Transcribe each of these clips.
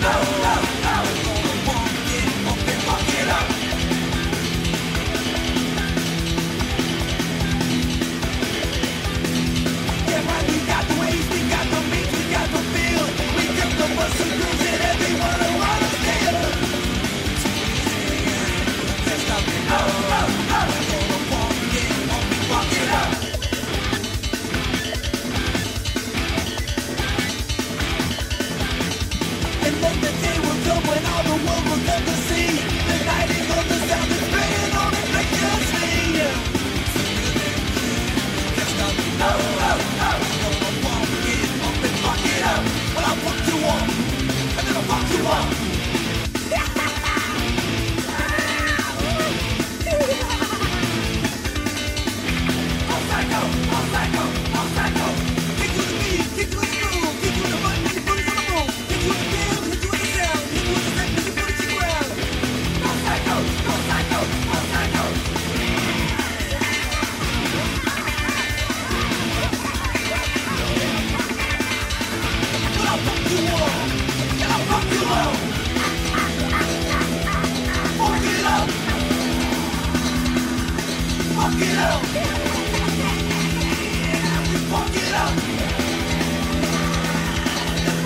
no, no. the world will never see.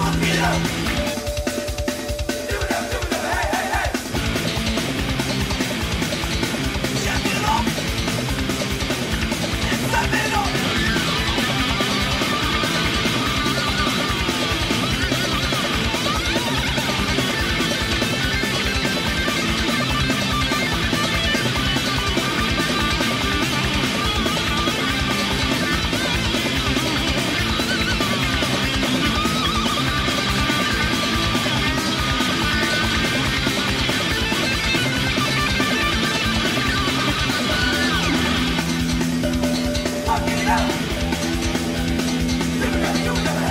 Fuck it up. Thank you.